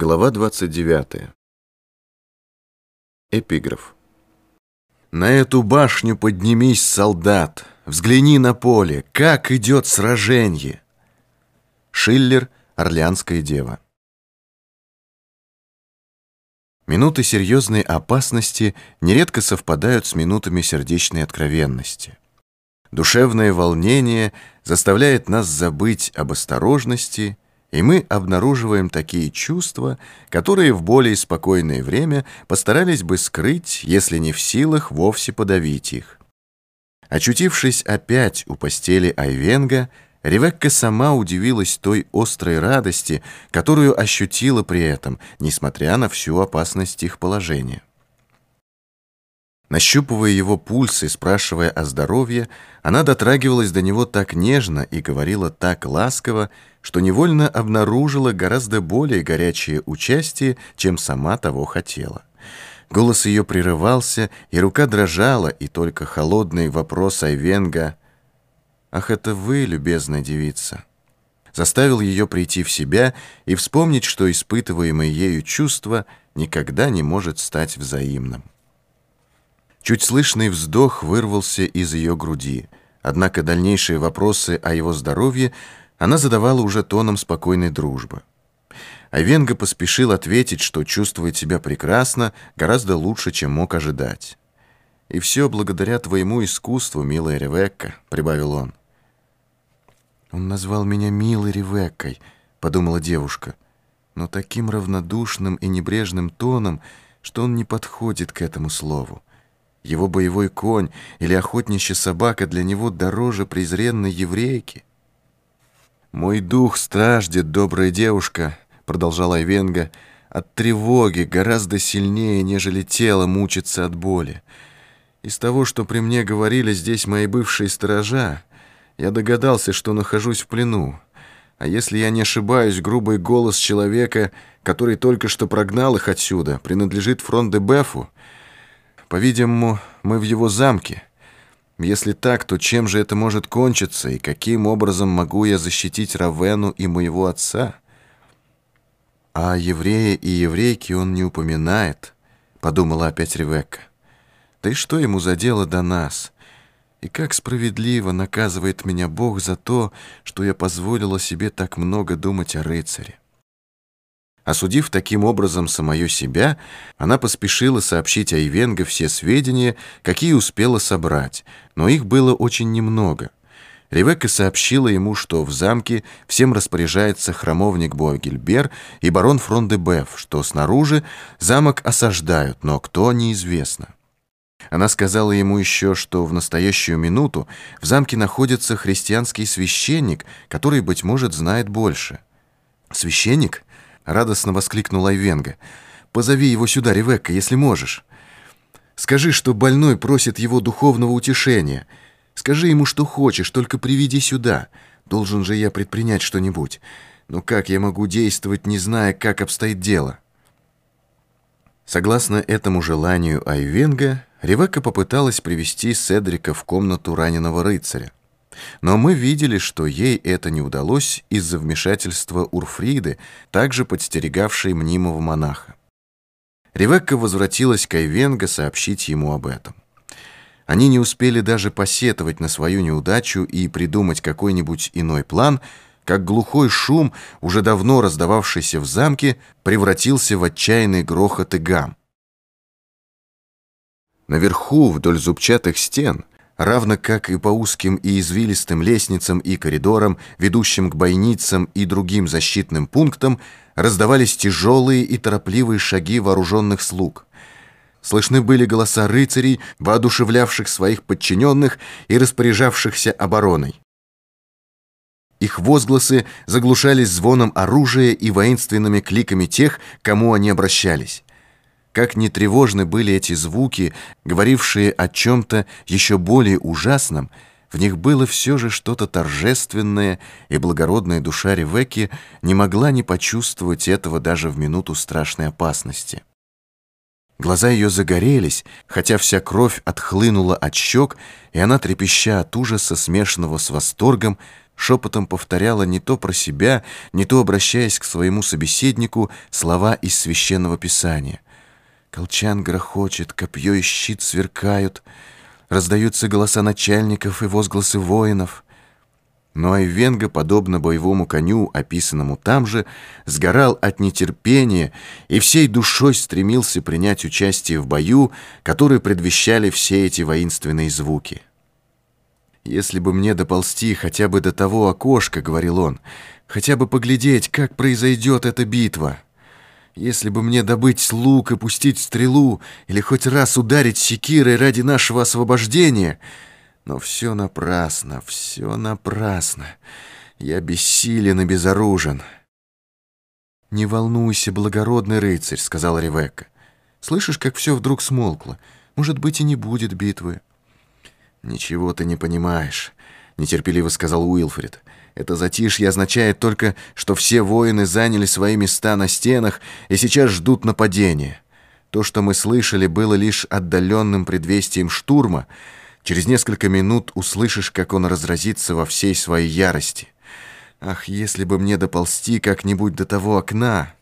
Глава 29. Эпиграф. На эту башню поднимись, солдат, взгляни на поле, как идет сраженье. Шиллер, Орлеанская дева. Минуты серьезной опасности нередко совпадают с минутами сердечной откровенности. Душевное волнение заставляет нас забыть об осторожности и мы обнаруживаем такие чувства, которые в более спокойное время постарались бы скрыть, если не в силах вовсе подавить их. Очутившись опять у постели Айвенга, Ревекка сама удивилась той острой радости, которую ощутила при этом, несмотря на всю опасность их положения. Нащупывая его пульс и спрашивая о здоровье, она дотрагивалась до него так нежно и говорила так ласково, что невольно обнаружила гораздо более горячее участие, чем сама того хотела. Голос ее прерывался, и рука дрожала, и только холодный вопрос Айвенга «Ах, это вы, любезная девица!» заставил ее прийти в себя и вспомнить, что испытываемое ею чувство никогда не может стать взаимным. Чуть слышный вздох вырвался из ее груди, однако дальнейшие вопросы о его здоровье она задавала уже тоном спокойной дружбы. Айвенга поспешил ответить, что чувствует себя прекрасно, гораздо лучше, чем мог ожидать. «И все благодаря твоему искусству, милая Ревекка», — прибавил он. «Он назвал меня милой Ревеккой», — подумала девушка, но таким равнодушным и небрежным тоном, что он не подходит к этому слову. Его боевой конь или охотничья собака для него дороже презренной еврейки. «Мой дух страждет, добрая девушка», — продолжала Айвенга, «от тревоги гораздо сильнее, нежели тело мучится от боли. Из того, что при мне говорили здесь мои бывшие сторожа, я догадался, что нахожусь в плену. А если я не ошибаюсь, грубый голос человека, который только что прогнал их отсюда, принадлежит фронт-де-Бефу, по-видимому, мы в его замке. Если так, то чем же это может кончиться, и каким образом могу я защитить Равену и моего отца? А еврея и еврейки он не упоминает, подумала опять Ревекка. Да и что ему за дело до нас? И как справедливо наказывает меня Бог за то, что я позволила себе так много думать о рыцаре. Осудив таким образом самое себя, она поспешила сообщить Айвенго все сведения, какие успела собрать, но их было очень немного. Ревекка сообщила ему, что в замке всем распоряжается храмовник Боагильбер и барон Фрондебеф, что снаружи замок осаждают, но кто неизвестно. Она сказала ему еще, что в настоящую минуту в замке находится христианский священник, который, быть может, знает больше. «Священник?» Радостно воскликнул Айвенга. «Позови его сюда, Ревекка, если можешь. Скажи, что больной просит его духовного утешения. Скажи ему, что хочешь, только приведи сюда. Должен же я предпринять что-нибудь. Но как я могу действовать, не зная, как обстоит дело?» Согласно этому желанию Айвенга, Ревекка попыталась привести Седрика в комнату раненого рыцаря. Но мы видели, что ей это не удалось из-за вмешательства Урфриды, также подстерегавшей мнимого монаха. Ревекка возвратилась к Айвенго сообщить ему об этом. Они не успели даже посетовать на свою неудачу и придумать какой-нибудь иной план, как глухой шум, уже давно раздававшийся в замке, превратился в отчаянный грохот и гам. Наверху, вдоль зубчатых стен, равно как и по узким и извилистым лестницам и коридорам, ведущим к бойницам и другим защитным пунктам, раздавались тяжелые и торопливые шаги вооруженных слуг. Слышны были голоса рыцарей, воодушевлявших своих подчиненных и распоряжавшихся обороной. Их возгласы заглушались звоном оружия и воинственными кликами тех, кому они обращались. Как не тревожны были эти звуки, говорившие о чем-то еще более ужасном, в них было все же что-то торжественное, и благородная душа Ревекки не могла не почувствовать этого даже в минуту страшной опасности. Глаза ее загорелись, хотя вся кровь отхлынула от щек, и она, трепеща от ужаса, смешанного с восторгом, шепотом повторяла не то про себя, не то обращаясь к своему собеседнику слова из священного писания. Колчан грохочет, копье и щит сверкают, раздаются голоса начальников и возгласы воинов — но Айвенга, подобно боевому коню, описанному там же, сгорал от нетерпения и всей душой стремился принять участие в бою, который предвещали все эти воинственные звуки. «Если бы мне доползти хотя бы до того окошка, — говорил он, — хотя бы поглядеть, как произойдет эта битва. Если бы мне добыть лук и пустить стрелу, или хоть раз ударить секирой ради нашего освобождения — но все напрасно, все напрасно. Я бессилен и безоружен. «Не волнуйся, благородный рыцарь», — сказала Ревекка. «Слышишь, как все вдруг смолкло? Может быть, и не будет битвы». «Ничего ты не понимаешь», — нетерпеливо сказал Уилфрид. «Это затишье означает только, что все воины заняли свои места на стенах и сейчас ждут нападения. То, что мы слышали, было лишь отдаленным предвестием штурма, Через несколько минут услышишь, как он разразится во всей своей ярости. Ах, если бы мне доползти как-нибудь до того окна!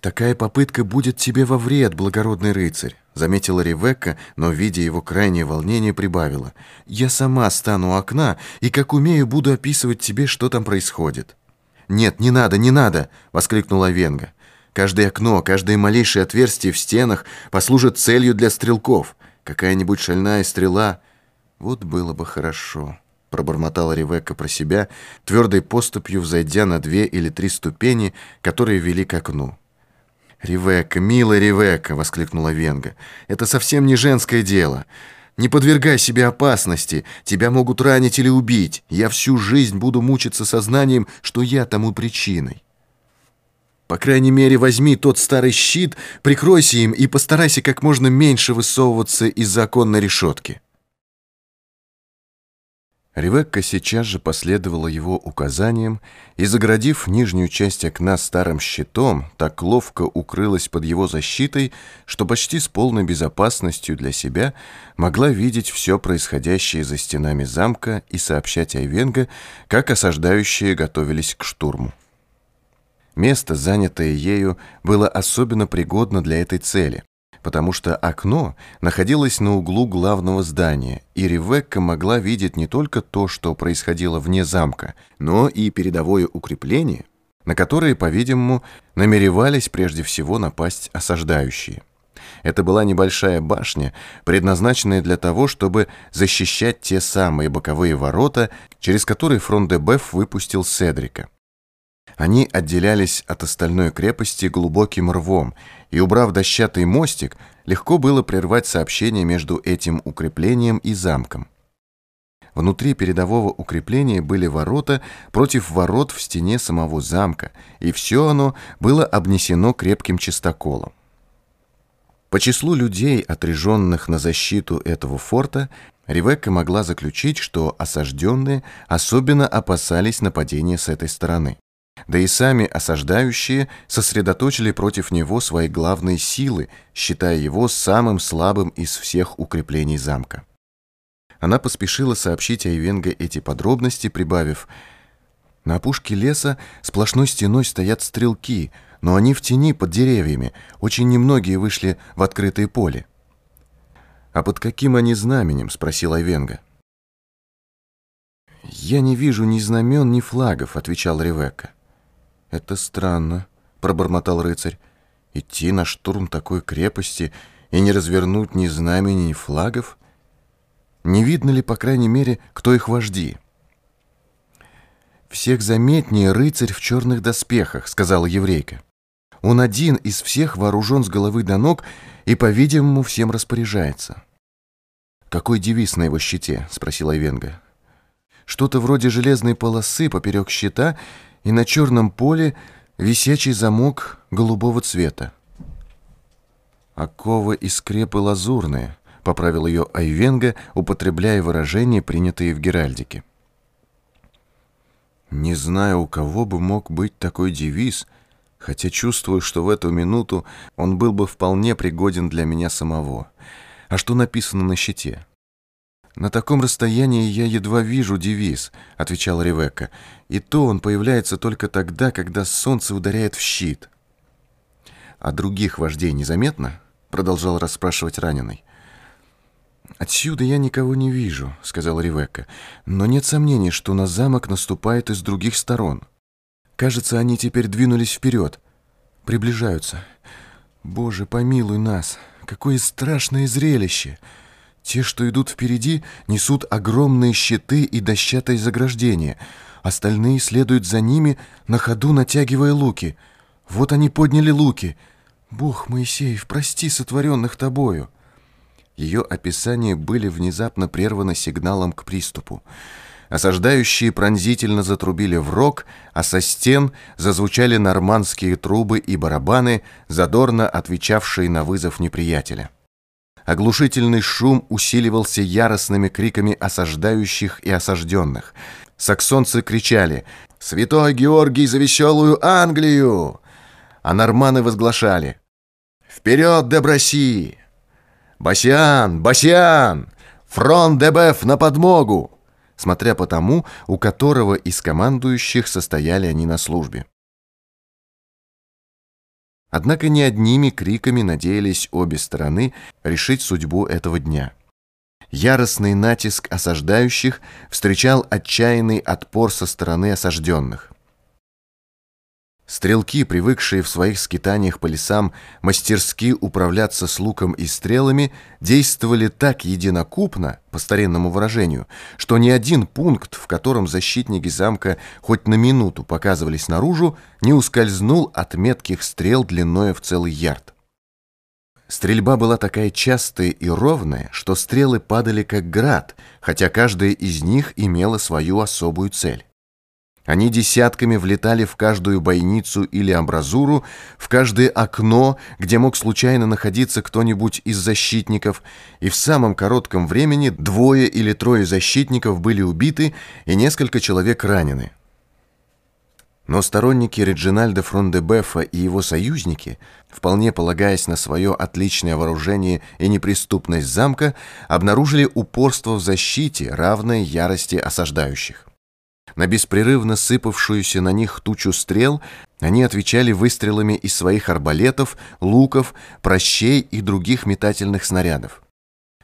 Такая попытка будет тебе во вред, благородный рыцарь, заметила Ревекка, но, видя его крайнее волнение, прибавила. Я сама стану у окна и, как умею, буду описывать тебе, что там происходит. Нет, не надо, не надо, воскликнула Венга. Каждое окно, каждое малейшее отверстие в стенах послужит целью для стрелков. Какая-нибудь шальная стрела «Вот было бы хорошо», — пробормотала Ревекка про себя, твердой поступью взойдя на две или три ступени, которые вели к окну. «Ревекка, милая Ревекка!» — воскликнула Венга. «Это совсем не женское дело. Не подвергай себе опасности. Тебя могут ранить или убить. Я всю жизнь буду мучиться сознанием, что я тому причиной». По крайней мере, возьми тот старый щит, прикройся им и постарайся как можно меньше высовываться из законной решетки. Ревекка сейчас же последовала его указаниям и, заградив нижнюю часть окна старым щитом, так ловко укрылась под его защитой, что почти с полной безопасностью для себя могла видеть все происходящее за стенами замка и сообщать Айвенго, как осаждающие готовились к штурму. Место, занятое ею, было особенно пригодно для этой цели потому что окно находилось на углу главного здания, и Ревекка могла видеть не только то, что происходило вне замка, но и передовое укрепление, на которое, по-видимому, намеревались прежде всего напасть осаждающие. Это была небольшая башня, предназначенная для того, чтобы защищать те самые боковые ворота, через которые Фрон-де-Беф выпустил Седрика. Они отделялись от остальной крепости глубоким рвом, и, убрав дощатый мостик, легко было прервать сообщение между этим укреплением и замком. Внутри передового укрепления были ворота против ворот в стене самого замка, и все оно было обнесено крепким чистоколом. По числу людей, отряженных на защиту этого форта, Ревекка могла заключить, что осажденные особенно опасались нападения с этой стороны. Да и сами осаждающие сосредоточили против него свои главные силы, считая его самым слабым из всех укреплений замка. Она поспешила сообщить Айвенго эти подробности, прибавив «На опушке леса сплошной стеной стоят стрелки, но они в тени под деревьями, очень немногие вышли в открытое поле». «А под каким они знаменем?» — спросил Айвенго. «Я не вижу ни знамен, ни флагов», — отвечал Ревекка. «Это странно», — пробормотал рыцарь. «Идти на штурм такой крепости и не развернуть ни знамени, ни флагов? Не видно ли, по крайней мере, кто их вожди?» «Всех заметнее рыцарь в черных доспехах», — сказала еврейка. «Он один из всех вооружен с головы до ног и, по-видимому, всем распоряжается». «Какой девиз на его щите?» — спросила Венга. «Что-то вроде железной полосы поперек щита — и на черном поле висячий замок голубого цвета. «Оковы и скрепы лазурные», — поправил ее Айвенга, употребляя выражения, принятые в Геральдике. «Не знаю, у кого бы мог быть такой девиз», хотя чувствую, что в эту минуту он был бы вполне пригоден для меня самого. А что написано на щите? «На таком расстоянии я едва вижу девиз», — отвечала Ревекка. «И то он появляется только тогда, когда солнце ударяет в щит». «А других вождей незаметно?» — продолжал расспрашивать раненый. «Отсюда я никого не вижу», — сказала Ревекка. «Но нет сомнений, что на замок наступает из других сторон. Кажется, они теперь двинулись вперед. Приближаются. Боже, помилуй нас! Какое страшное зрелище!» Те, что идут впереди, несут огромные щиты и дощатые заграждения. Остальные следуют за ними, на ходу натягивая луки. Вот они подняли луки. «Бог Моисеев, прости сотворенных тобою!» Ее описания были внезапно прерваны сигналом к приступу. Осаждающие пронзительно затрубили в рог, а со стен зазвучали нормандские трубы и барабаны, задорно отвечавшие на вызов неприятеля. Оглушительный шум усиливался яростными криками осаждающих и осажденных. Саксонцы кричали «Святой Георгий за веселую Англию!» А норманы возглашали «Вперед, Деброси! Басиан! Басиан! Фронт Дебеф на подмогу!» смотря по тому, у которого из командующих состояли они на службе. Однако не одними криками надеялись обе стороны решить судьбу этого дня. Яростный натиск осаждающих встречал отчаянный отпор со стороны осажденных. Стрелки, привыкшие в своих скитаниях по лесам мастерски управляться с луком и стрелами, действовали так единокупно, по старинному выражению, что ни один пункт, в котором защитники замка хоть на минуту показывались наружу, не ускользнул от метких стрел длиною в целый ярд. Стрельба была такая частая и ровная, что стрелы падали как град, хотя каждая из них имела свою особую цель. Они десятками влетали в каждую бойницу или амбразуру, в каждое окно, где мог случайно находиться кто-нибудь из защитников, и в самом коротком времени двое или трое защитников были убиты и несколько человек ранены. Но сторонники Реджинальда Фрондебефа и его союзники, вполне полагаясь на свое отличное вооружение и неприступность замка, обнаружили упорство в защите, равное ярости осаждающих. На беспрерывно сыпавшуюся на них тучу стрел они отвечали выстрелами из своих арбалетов, луков, прощей и других метательных снарядов.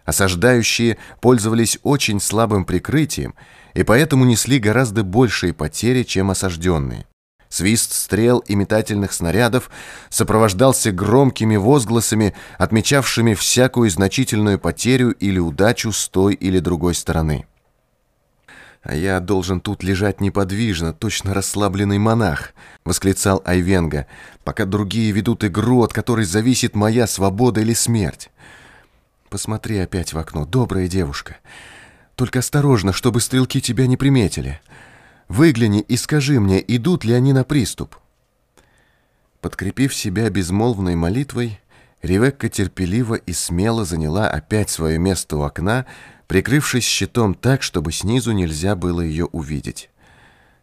Осаждающие пользовались очень слабым прикрытием и поэтому несли гораздо большие потери, чем осажденные. Свист стрел и метательных снарядов сопровождался громкими возгласами, отмечавшими всякую значительную потерю или удачу с той или другой стороны. «А я должен тут лежать неподвижно, точно расслабленный монах», — восклицал Айвенга, «пока другие ведут игру, от которой зависит моя свобода или смерть. Посмотри опять в окно, добрая девушка. Только осторожно, чтобы стрелки тебя не приметили. Выгляни и скажи мне, идут ли они на приступ». Подкрепив себя безмолвной молитвой, Ревекка терпеливо и смело заняла опять свое место у окна, прикрывшись щитом так, чтобы снизу нельзя было ее увидеть.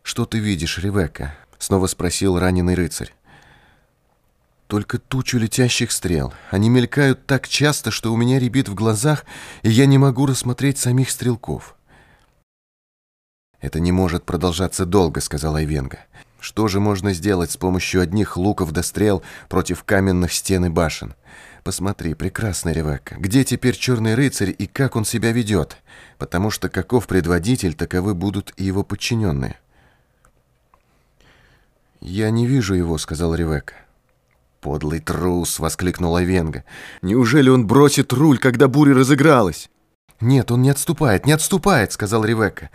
«Что ты видишь, Ревекка?» — снова спросил раненый рыцарь. «Только тучу летящих стрел. Они мелькают так часто, что у меня рябит в глазах, и я не могу рассмотреть самих стрелков». «Это не может продолжаться долго», — сказал Айвенга. «Что же можно сделать с помощью одних луков до стрел против каменных стен и башен?» Посмотри, прекрасная Ревекка, где теперь черный рыцарь и как он себя ведет? Потому что каков предводитель, таковы будут и его подчиненные. «Я не вижу его», — сказал Ревекка. «Подлый трус!» — воскликнула Венга. «Неужели он бросит руль, когда буря разыгралась?» «Нет, он не отступает, не отступает», — сказал Ревекка.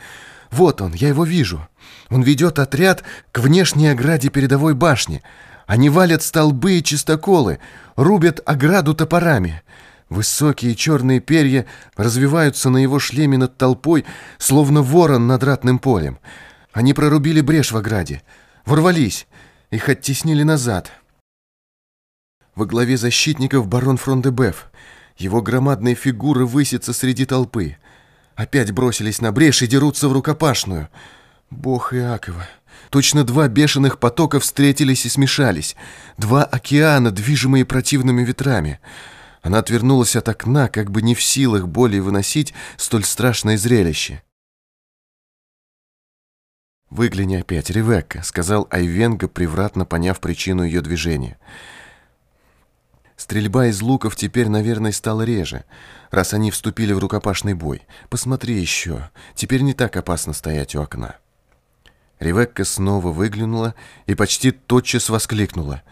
«Вот он, я его вижу. Он ведет отряд к внешней ограде передовой башни. Они валят столбы и чистоколы, рубят ограду топорами. Высокие черные перья развиваются на его шлеме над толпой, словно ворон над ратным полем. Они прорубили брешь в ограде, ворвались, их оттеснили назад. Во главе защитников барон Фрондебеф. Его громадные фигуры высятся среди толпы. Опять бросились на брешь и дерутся в рукопашную. Бог Иакова. Точно два бешеных потока встретились и смешались. Два океана, движимые противными ветрами. Она отвернулась от окна, как бы не в силах более выносить столь страшное зрелище. «Выгляни опять, Ревекка», — сказал Айвенга, превратно поняв причину ее движения. Стрельба из луков теперь, наверное, стала реже, раз они вступили в рукопашный бой. Посмотри еще, теперь не так опасно стоять у окна. Ревекка снова выглянула и почти тотчас воскликнула.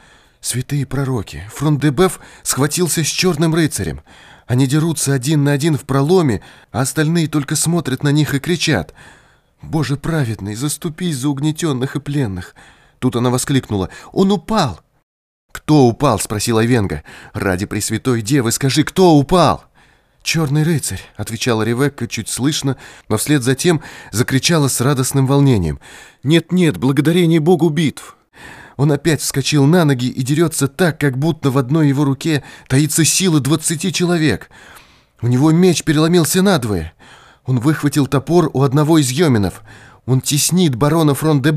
«Святые пророки! Фронт Дебеф схватился с черным рыцарем! Они дерутся один на один в проломе, а остальные только смотрят на них и кричат. Боже праведный, заступись за угнетенных и пленных!» Тут она воскликнула. «Он упал!» «Кто упал?» — спросила Венга. «Ради Пресвятой Девы скажи, кто упал?» «Черный рыцарь», — отвечала Ревекка чуть слышно, но вслед за тем закричала с радостным волнением. «Нет-нет, благодарение Богу битв!» Он опять вскочил на ноги и дерется так, как будто в одной его руке таится сила двадцати человек. У него меч переломился надвое. Он выхватил топор у одного из йоминов. Он теснит барона фрон де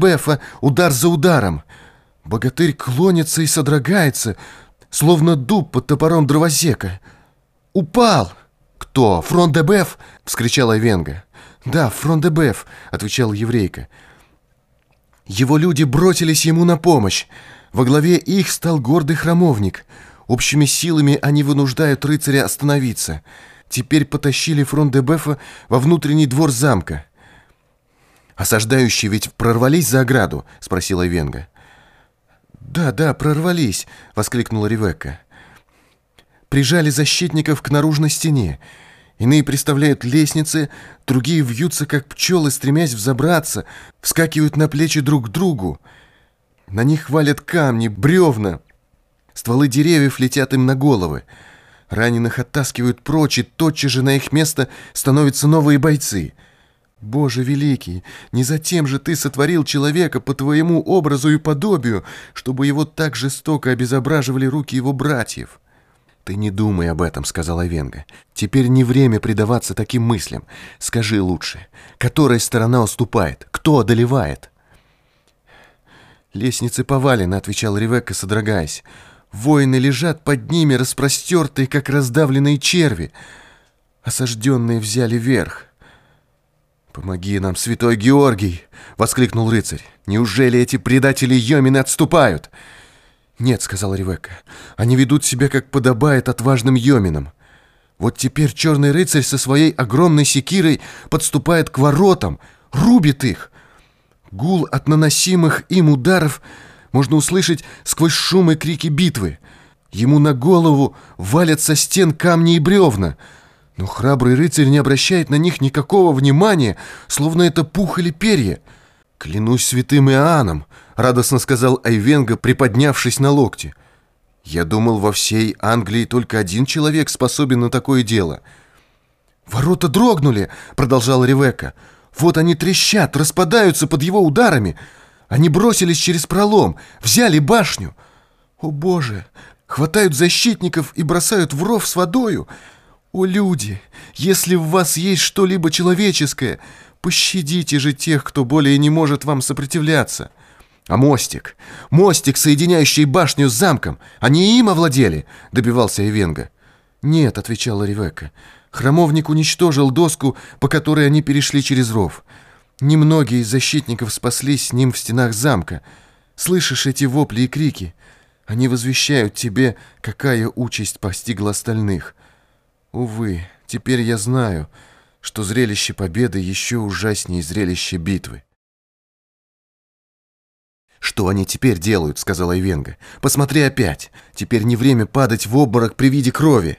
удар за ударом. Богатырь клонится и содрогается, словно дуб под топором дровосека. «Упал!» «Кто? Фрон де Беф?» — вскричала Венга. «Да, Фрон де Беф», — отвечала еврейка. Его люди бросились ему на помощь. Во главе их стал гордый храмовник. Общими силами они вынуждают рыцаря остановиться. Теперь потащили фронт Дебефа во внутренний двор замка. «Осаждающие ведь прорвались за ограду?» — спросила Венга. «Да, да, прорвались!» — воскликнула Ревекка. «Прижали защитников к наружной стене. Иные представляют лестницы, другие вьются, как пчелы, стремясь взобраться, вскакивают на плечи друг к другу. На них валят камни, бревна. Стволы деревьев летят им на головы. Раненых оттаскивают прочь, и тотчас же на их место становятся новые бойцы. Боже великий, не затем же ты сотворил человека по твоему образу и подобию, чтобы его так жестоко обезображивали руки его братьев». «Ты не думай об этом», — сказала Венга. «Теперь не время предаваться таким мыслям. Скажи лучше, которая сторона уступает? Кто одолевает?» «Лестницы повалены», — отвечал Ревекка, содрогаясь. «Воины лежат под ними, распростертые, как раздавленные черви. Осажденные взяли верх». «Помоги нам, святой Георгий!» — воскликнул рыцарь. «Неужели эти предатели Йомины отступают?» «Нет», — сказала Ревекка, — «они ведут себя, как подобает отважным йоминам. Вот теперь черный рыцарь со своей огромной секирой подступает к воротам, рубит их. Гул от наносимых им ударов можно услышать сквозь шум и крики битвы. Ему на голову валят со стен камни и бревна, но храбрый рыцарь не обращает на них никакого внимания, словно это пух или перья. Клянусь святым Иоанном, радостно сказал Айвенга, приподнявшись на локте. Я думал, во всей Англии только один человек способен на такое дело. Ворота дрогнули, продолжала Ревекка. Вот они трещат, распадаются под его ударами. Они бросились через пролом, взяли башню. О, Боже! Хватают защитников и бросают в ров с водою. О, люди! Если в вас есть что-либо человеческое, пощадите же тех, кто более не может вам сопротивляться. «А мостик? Мостик, соединяющий башню с замком! Они им овладели!» — добивался Эвенга. «Нет», — отвечала Ревекка. «Храмовник уничтожил доску, по которой они перешли через ров. Немногие из защитников спаслись с ним в стенах замка. Слышишь эти вопли и крики? Они возвещают тебе, какая участь постигла остальных. Увы, теперь я знаю, что зрелище победы еще ужаснее зрелище битвы. «Что они теперь делают?» — сказала Ивенга. «Посмотри опять. Теперь не время падать в обморок при виде крови».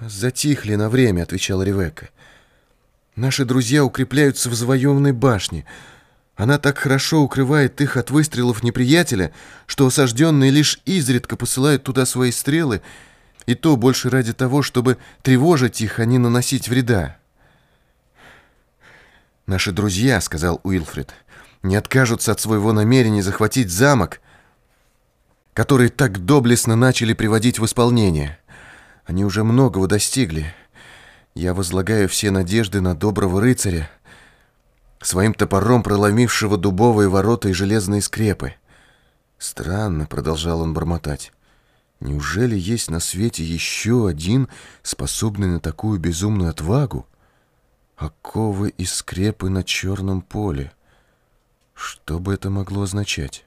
«Затихли на время», — отвечала Ревекка. «Наши друзья укрепляются в завоеванной башне. Она так хорошо укрывает их от выстрелов неприятеля, что осажденные лишь изредка посылают туда свои стрелы, и то больше ради того, чтобы тревожить их, а не наносить вреда». «Наши друзья», — сказал Уилфред, — не откажутся от своего намерения захватить замок, который так доблестно начали приводить в исполнение. Они уже многого достигли. Я возлагаю все надежды на доброго рыцаря, своим топором проломившего дубовые ворота и железные скрепы. Странно, — продолжал он бормотать. Неужели есть на свете еще один, способный на такую безумную отвагу? Оковы и скрепы на черном поле. Что бы это могло означать?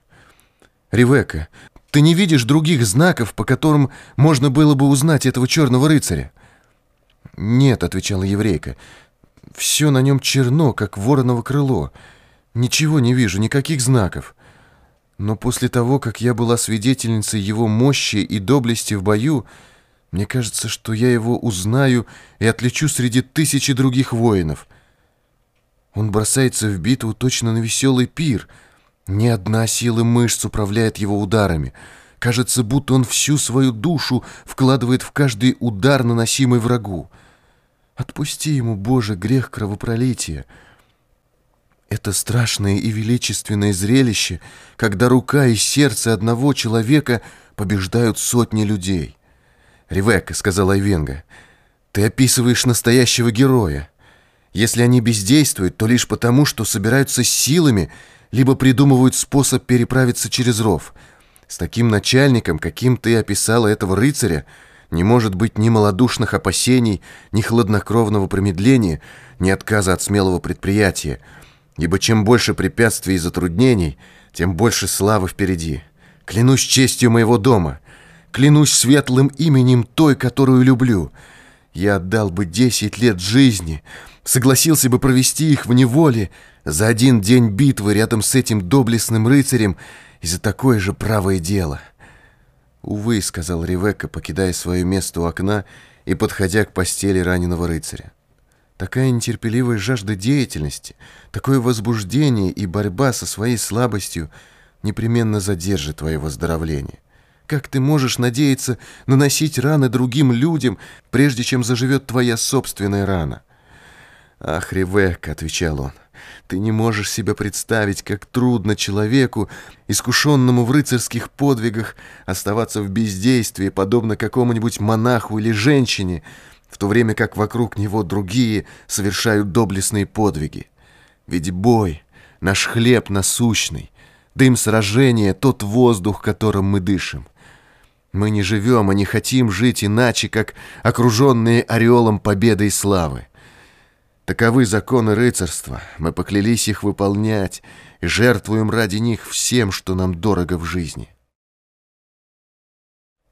Ревека, ты не видишь других знаков, по которым можно было бы узнать этого черного рыцаря? Нет, отвечала еврейка. Все на нем черно, как вороново крыло. Ничего не вижу, никаких знаков. Но после того, как я была свидетельницей его мощи и доблести в бою, мне кажется, что я его узнаю и отличу среди тысячи других воинов. Он бросается в битву точно на веселый пир. Ни одна сила мышц управляет его ударами. Кажется, будто он всю свою душу вкладывает в каждый удар, наносимый врагу. Отпусти ему, Боже, грех кровопролития. Это страшное и величественное зрелище, когда рука и сердце одного человека побеждают сотни людей. «Ревекка», — сказала Айвенга, — «ты описываешь настоящего героя. Если они бездействуют, то лишь потому, что собираются силами, либо придумывают способ переправиться через ров. С таким начальником, каким ты описала этого рыцаря, не может быть ни малодушных опасений, ни хладнокровного промедления, ни отказа от смелого предприятия, ибо чем больше препятствий и затруднений, тем больше славы впереди. Клянусь честью моего дома, клянусь светлым именем той, которую люблю. Я отдал бы десять лет жизни, согласился бы провести их в неволе за один день битвы рядом с этим доблестным рыцарем и за такое же правое дело. «Увы», — сказал Ревекка, покидая свое место у окна и подходя к постели раненого рыцаря. Такая нетерпеливая жажда деятельности, такое возбуждение и борьба со своей слабостью непременно задержит твое выздоровление. Как ты можешь надеяться наносить раны другим людям, прежде чем заживет твоя собственная рана? «Ах, Ревекка», — отвечал он, — «ты не можешь себе представить, как трудно человеку, искушенному в рыцарских подвигах, оставаться в бездействии, подобно какому-нибудь монаху или женщине, в то время как вокруг него другие совершают доблестные подвиги. Ведь бой — наш хлеб насущный, дым сражения — тот воздух, которым мы дышим. Мы не живем и не хотим жить иначе, как окруженные ореолом победы и славы. Таковы законы рыцарства, мы поклялись их выполнять и жертвуем ради них всем, что нам дорого в жизни.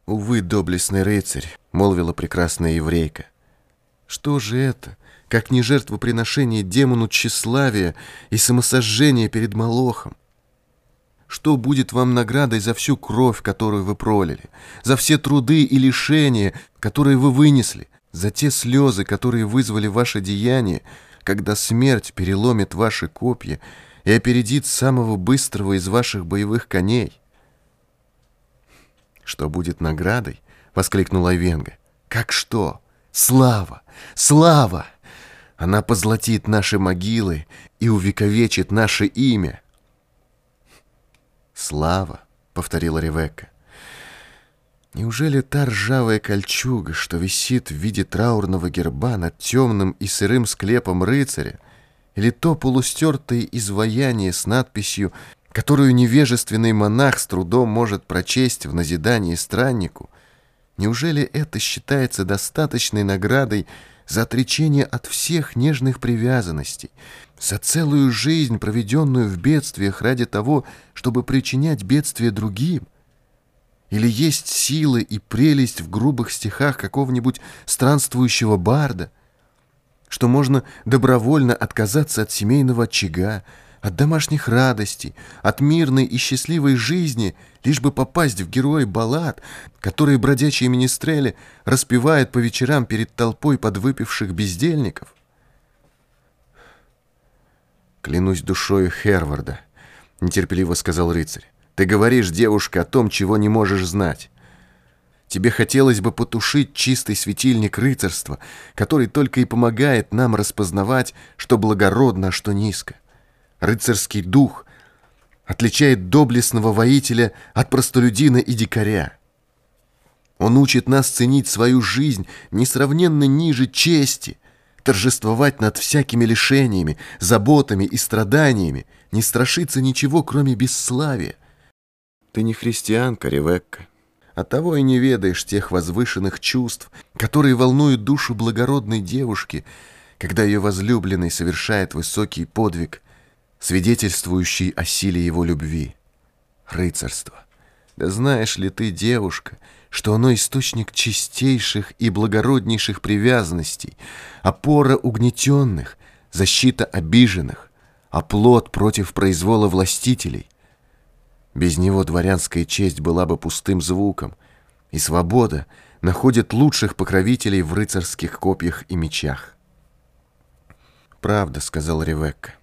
«Увы, доблестный рыцарь», — молвила прекрасная еврейка. «Что же это, как не жертвоприношение демону тщеславия и самосожжение перед Молохом? Что будет вам наградой за всю кровь, которую вы пролили, за все труды и лишения, которые вы вынесли, за те слезы, которые вызвали ваше деяние, когда смерть переломит ваши копья и опередит самого быстрого из ваших боевых коней?» «Что будет наградой?» — воскликнула Венга. «Как что? Слава! Слава! Она позлатит наши могилы и увековечит наше имя!» «Слава!» — повторила Ревекка. Неужели та ржавая кольчуга, что висит в виде траурного герба над темным и сырым склепом рыцаря, или то полустертое изваяние с надписью которую невежественный монах с трудом может прочесть в назидании страннику, неужели это считается достаточной наградой за отречение от всех нежных привязанностей, за целую жизнь, проведенную в бедствиях ради того, чтобы причинять бедствие другим? Или есть силы и прелесть в грубых стихах какого-нибудь странствующего барда, что можно добровольно отказаться от семейного очага, от домашних радостей, от мирной и счастливой жизни, лишь бы попасть в герои баллад, которые бродячие министрели распевают по вечерам перед толпой подвыпивших бездельников? «Клянусь душою Херварда», — нетерпеливо сказал рыцарь. «Ты говоришь, девушка, о том, чего не можешь знать. Тебе хотелось бы потушить чистый светильник рыцарства, который только и помогает нам распознавать, что благородно, а что низко рыцарский дух отличает доблестного воителя от простолюдина и дикаря. Он учит нас ценить свою жизнь несравненно ниже чести, торжествовать над всякими лишениями, заботами и страданиями, не страшиться ничего, кроме бесславия. Ты не христианка, Ревекка, Оттого и не ведаешь тех возвышенных чувств, которые волнуют душу благородной девушки, когда ее возлюбленный совершает высокий подвиг, свидетельствующий о силе его любви. Рыцарство. Да знаешь ли ты, девушка, что оно источник чистейших и благороднейших привязанностей, опора угнетенных, защита обиженных, оплот против произвола властителей. Без него дворянская честь была бы пустым звуком, и свобода находит лучших покровителей в рыцарских копьях и мечах. «Правда», — сказал Ревекка, —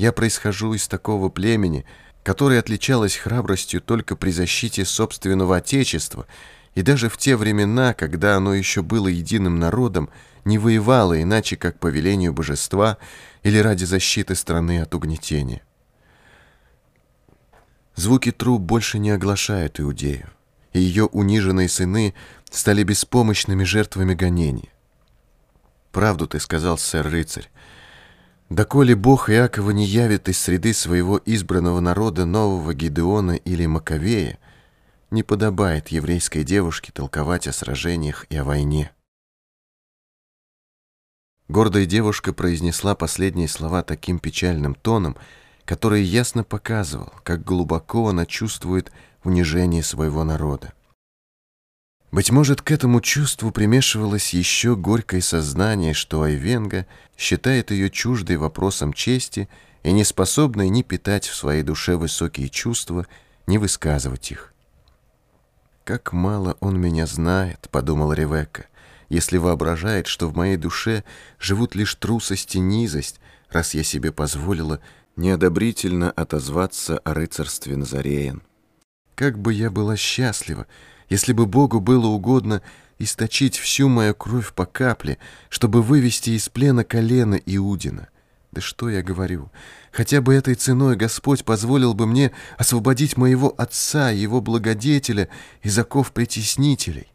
«я происхожу из такого племени, которое отличалось храбростью только при защите собственного отечества, и даже в те времена, когда оно еще было единым народом, не воевало иначе, как по велению божества или ради защиты страны от угнетения. Звуки труб больше не оглашают Иудею, и ее униженные сыны стали беспомощными жертвами гонений. «Правду ты сказал, сэр-рыцарь. Доколе Бог Иакова не явит из среды своего избранного народа нового Гидеона или Маковея, не подобает еврейской девушке толковать о сражениях и о войне». Гордая девушка произнесла последние слова таким печальным тоном, который ясно показывал, как глубоко она чувствует унижение своего народа. Быть может, к этому чувству примешивалось еще горькое сознание, что Айвенга считает ее чуждой вопросом чести и не способной ни питать в своей душе высокие чувства, ни высказывать их. «Как мало он меня знает», — подумал Ревекка, если воображает, что в моей душе живут лишь трусость и низость, раз я себе позволила неодобрительно отозваться о рыцарстве Назареян. Как бы я была счастлива, если бы Богу было угодно источить всю мою кровь по капле, чтобы вывести из плена колено Иудина. Да что я говорю? Хотя бы этой ценой Господь позволил бы мне освободить моего отца, его благодетеля из оков притеснителей.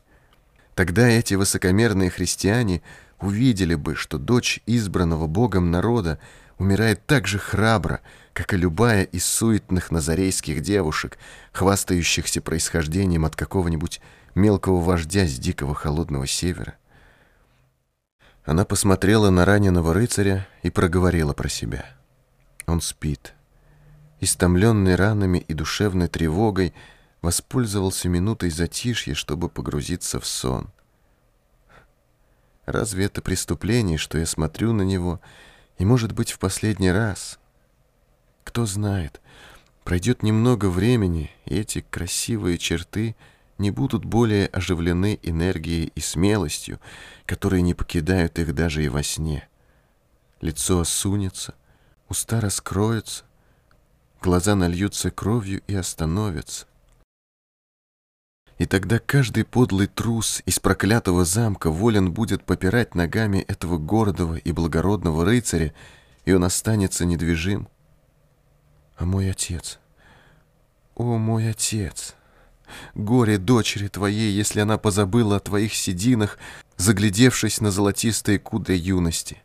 Тогда эти высокомерные христиане увидели бы, что дочь избранного Богом народа умирает так же храбро, как и любая из суетных назарейских девушек, хвастающихся происхождением от какого-нибудь мелкого вождя с дикого холодного севера. Она посмотрела на раненого рыцаря и проговорила про себя. Он спит. Истомленный ранами и душевной тревогой, воспользовался минутой затишья, чтобы погрузиться в сон. Разве это преступление, что я смотрю на него, и, может быть, в последний раз? Кто знает, пройдет немного времени, и эти красивые черты не будут более оживлены энергией и смелостью, которые не покидают их даже и во сне. Лицо осунется, уста раскроются, глаза нальются кровью и остановятся. И тогда каждый подлый трус из проклятого замка волен будет попирать ногами этого гордого и благородного рыцаря, и он останется недвижим. А мой отец, о мой отец, горе дочери твоей, если она позабыла о твоих сединах, заглядевшись на золотистые кудри юности.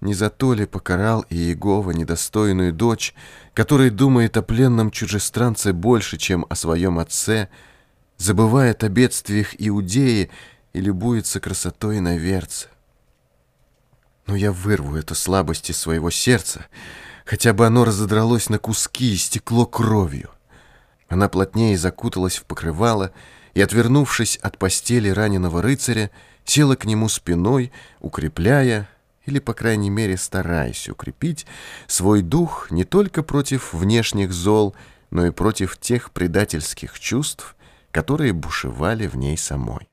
Не за то ли покарал Иегова недостойную дочь, которая думает о пленном чужестранце больше, чем о своем отце, — забывает о бедствиях Иудеи и любуется красотой наверца. Но я вырву эту слабость из своего сердца, хотя бы оно разодралось на куски и стекло кровью. Она плотнее закуталась в покрывало и, отвернувшись от постели раненого рыцаря, села к нему спиной, укрепляя, или, по крайней мере, стараясь укрепить свой дух не только против внешних зол, но и против тех предательских чувств, которые бушевали в ней самой.